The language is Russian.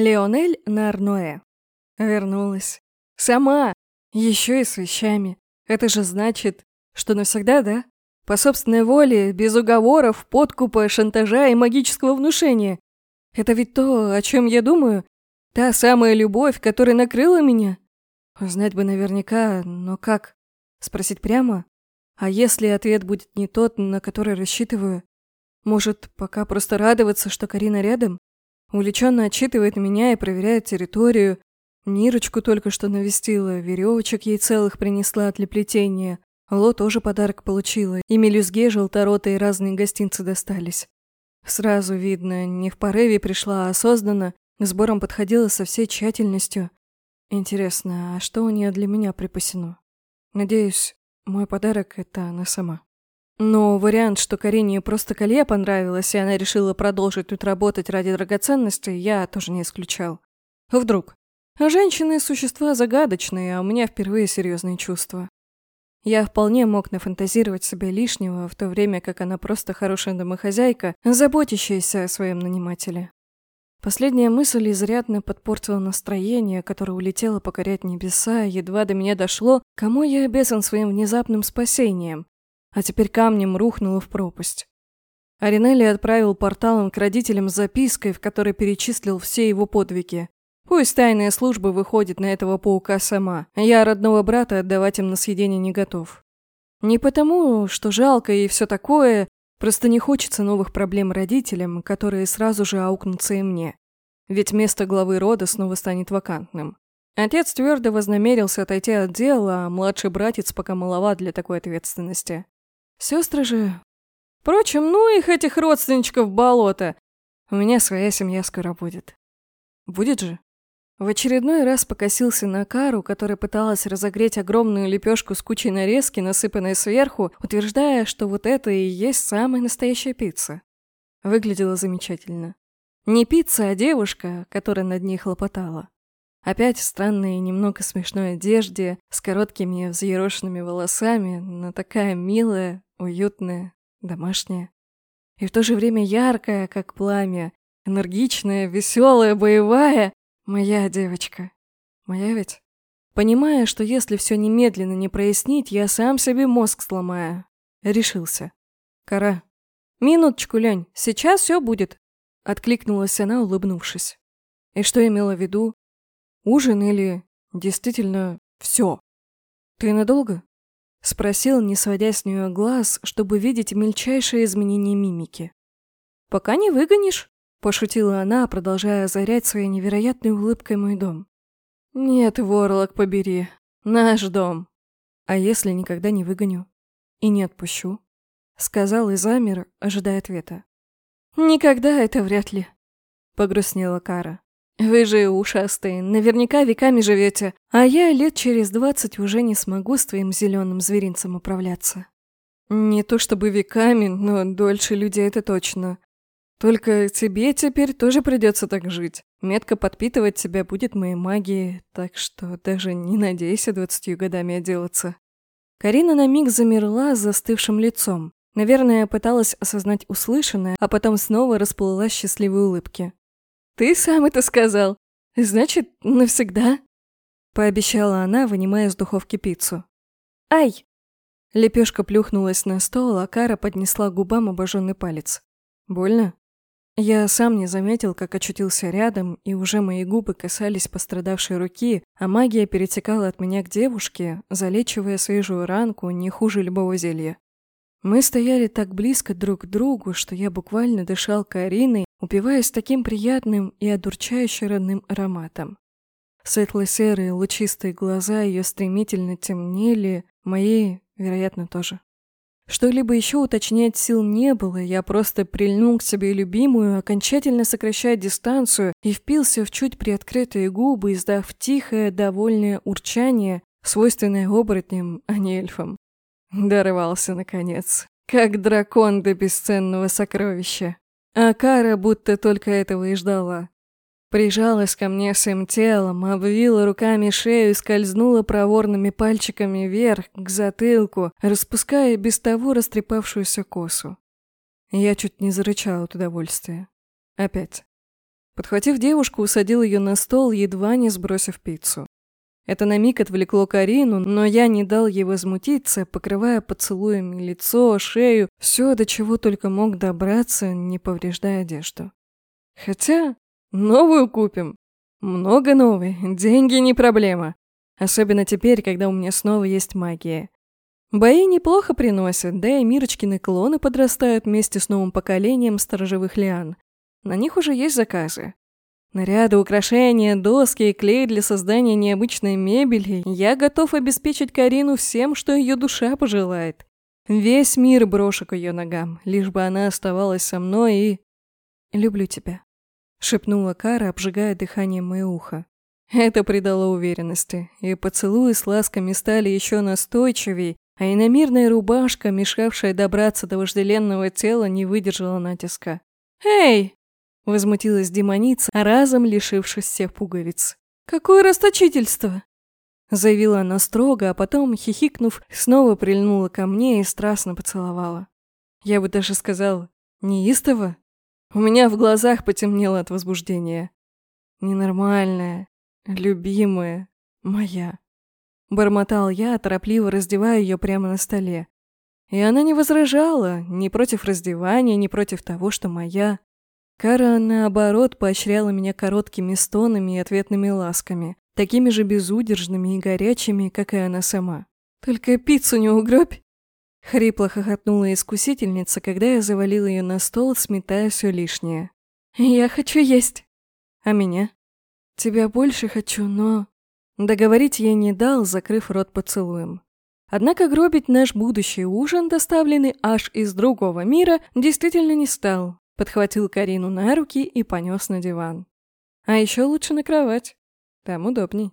Леонель Нарноэ. Вернулась. Сама. Еще и с вещами. Это же значит, что навсегда, да? По собственной воле, без уговоров, подкупа, шантажа и магического внушения. Это ведь то, о чем я думаю. Та самая любовь, которая накрыла меня. Знать бы наверняка, но как? Спросить прямо? А если ответ будет не тот, на который рассчитываю? Может, пока просто радоваться, что Карина рядом? Увлеченно отчитывает меня и проверяет территорию. Нирочку только что навестила, веревочек ей целых принесла для плетения. Ло тоже подарок получила, и мелюзге желторотые разные гостинцы достались. Сразу видно, не в порыве пришла, а осознанно, к сборам подходила со всей тщательностью. Интересно, а что у нее для меня припасено? Надеюсь, мой подарок — это она сама. Но вариант, что Карине просто колье понравилось, и она решила продолжить тут работать ради драгоценностей, я тоже не исключал. Вдруг? Женщины – существа загадочные, а у меня впервые серьезные чувства. Я вполне мог нафантазировать себе лишнего, в то время как она просто хорошая домохозяйка, заботящаяся о своем нанимателе. Последняя мысль изрядно подпортила настроение, которое улетело покорять небеса, едва до меня дошло, кому я обязан своим внезапным спасением а теперь камнем рухнула в пропасть. Аринелли отправил порталом к родителям с запиской, в которой перечислил все его подвиги. Пусть тайная служба выходит на этого паука сама, я родного брата отдавать им на съедение не готов. Не потому, что жалко и все такое, просто не хочется новых проблем родителям, которые сразу же аукнутся и мне. Ведь место главы рода снова станет вакантным. Отец твердо вознамерился отойти от дела, а младший братец пока маловат для такой ответственности. Сестры же... Впрочем, ну их этих родственничков болото. У меня своя семья скоро будет. Будет же? В очередной раз покосился на Кару, которая пыталась разогреть огромную лепешку с кучей нарезки, насыпанной сверху, утверждая, что вот это и есть самая настоящая пицца. Выглядела замечательно. Не пицца, а девушка, которая над ней хлопотала. Опять в странной и немного смешной одежде, с короткими взъерошенными волосами, но такая милая, уютная, домашняя. И в то же время яркая, как пламя, энергичная, веселая, боевая. Моя девочка. Моя ведь? Понимая, что если все немедленно не прояснить, я сам себе мозг сломаю. Решился. Кора. «Минуточку, Лень, сейчас все будет», — откликнулась она, улыбнувшись. И что имела в виду? Ужин или действительно все? Ты надолго? Спросил, не сводя с нее глаз, чтобы видеть мельчайшие изменения мимики. «Пока не выгонишь», – пошутила она, продолжая озарять своей невероятной улыбкой мой дом. «Нет, ворлок побери, наш дом. А если никогда не выгоню? И не отпущу?» – сказал и замер, ожидая ответа. «Никогда это вряд ли», – погрустнела Кара. Вы же ушастые, наверняка веками живете, а я лет через двадцать уже не смогу с твоим зеленым зверинцем управляться. Не то чтобы веками, но дольше людей это точно. Только тебе теперь тоже придется так жить. Метко подпитывать тебя будет моей магией, так что даже не надейся двадцатью годами отделаться. Карина на миг замерла с застывшим лицом. Наверное, пыталась осознать услышанное, а потом снова расплылась счастливой улыбке. «Ты сам это сказал. Значит, навсегда?» Пообещала она, вынимая из духовки пиццу. «Ай!» Лепешка плюхнулась на стол, а Кара поднесла губам обожженный палец. «Больно?» Я сам не заметил, как очутился рядом, и уже мои губы касались пострадавшей руки, а магия перетекала от меня к девушке, залечивая свежую ранку не хуже любого зелья. Мы стояли так близко друг к другу, что я буквально дышал Кариной, упиваясь таким приятным и одурчающе родным ароматом. Светло-серые лучистые глаза ее стремительно темнели, мои, вероятно, тоже. Что-либо еще уточнять сил не было, я просто прильнул к себе любимую, окончательно сокращая дистанцию и впился в чуть приоткрытые губы, издав тихое, довольное урчание, свойственное оборотням, а не эльфам. Дорвался, наконец, как дракон до бесценного сокровища. А Кара будто только этого и ждала. Прижалась ко мне всем телом, обвила руками шею и скользнула проворными пальчиками вверх, к затылку, распуская без того растрепавшуюся косу. Я чуть не зарычала от удовольствия. Опять. Подхватив девушку, усадил ее на стол, едва не сбросив пиццу. Это на миг отвлекло Карину, но я не дал ей возмутиться, покрывая поцелуями лицо, шею, все, до чего только мог добраться, не повреждая одежду. Хотя, новую купим. Много новой, деньги не проблема. Особенно теперь, когда у меня снова есть магия. Бои неплохо приносят, да и Мирочкины клоны подрастают вместе с новым поколением сторожевых лиан. На них уже есть заказы. Наряды, украшения, доски и клей для создания необычной мебели я готов обеспечить Карину всем, что ее душа пожелает. Весь мир брошу к ее ногам, лишь бы она оставалась со мной и... «Люблю тебя», — шепнула Кара, обжигая дыханием мое ухо. Это придало уверенности, и поцелуи с ласками стали еще настойчивее, а иномирная рубашка, мешавшая добраться до вожделенного тела, не выдержала натиска. «Эй!» Возмутилась демоница, разом лишившись всех пуговиц. «Какое расточительство!» Заявила она строго, а потом, хихикнув, снова прильнула ко мне и страстно поцеловала. Я бы даже сказал, неистово. У меня в глазах потемнело от возбуждения. Ненормальная, любимая, моя. Бормотал я, торопливо раздевая ее прямо на столе. И она не возражала, ни против раздевания, ни против того, что моя. Кара, наоборот, поощряла меня короткими стонами и ответными ласками, такими же безудержными и горячими, как и она сама. «Только пиццу не угробь!» Хрипло хохотнула искусительница, когда я завалила ее на стол, сметая все лишнее. «Я хочу есть!» «А меня?» «Тебя больше хочу, но...» Договорить я не дал, закрыв рот поцелуем. Однако гробить наш будущий ужин, доставленный аж из другого мира, действительно не стал, подхватил Карину на руки и понес на диван. А еще лучше на кровать. Там удобней.